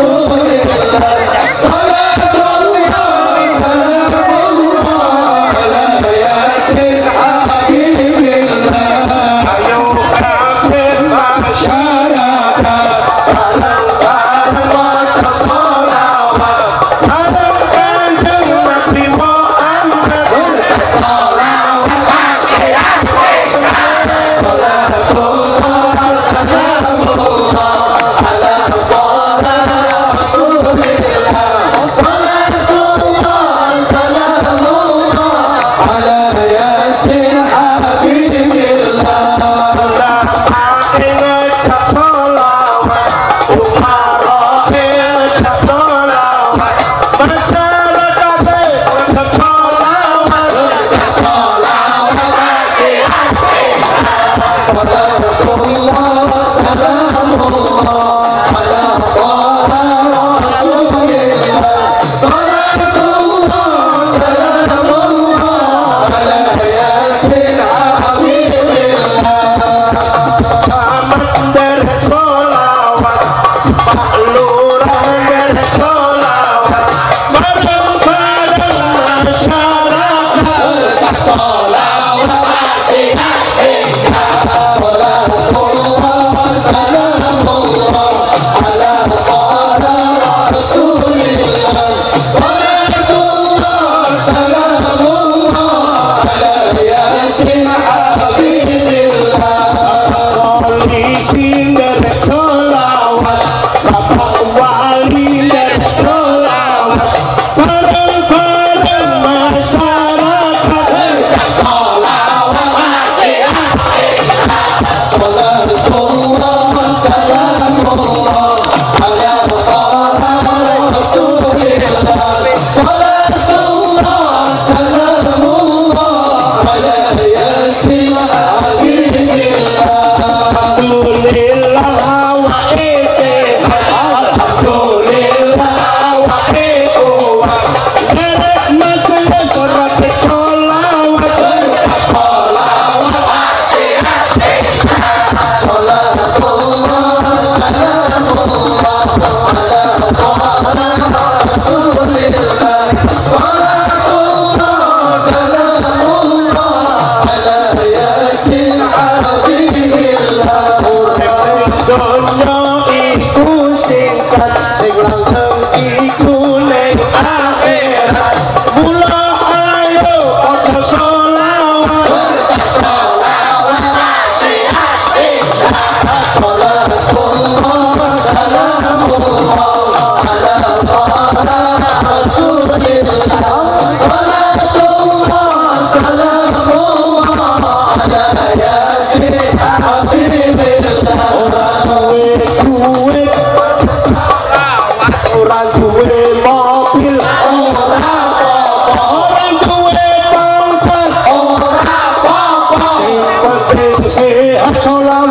そう sabadar Say, I told her, I'm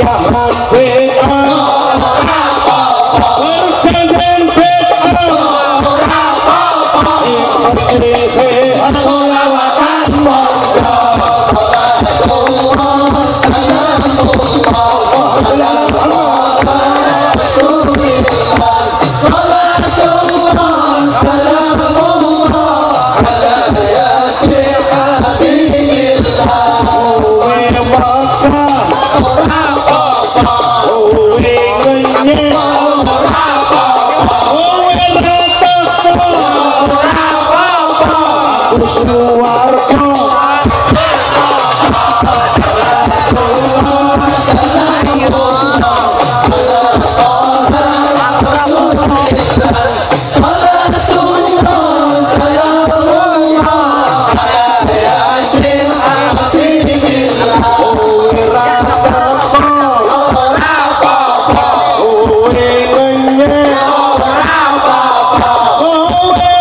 Yeah. Go!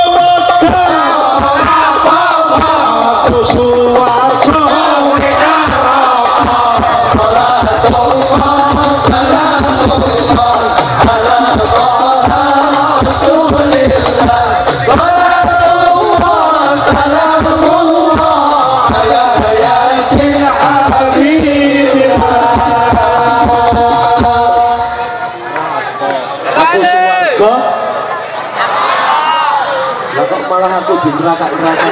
malah aku di neraka neraka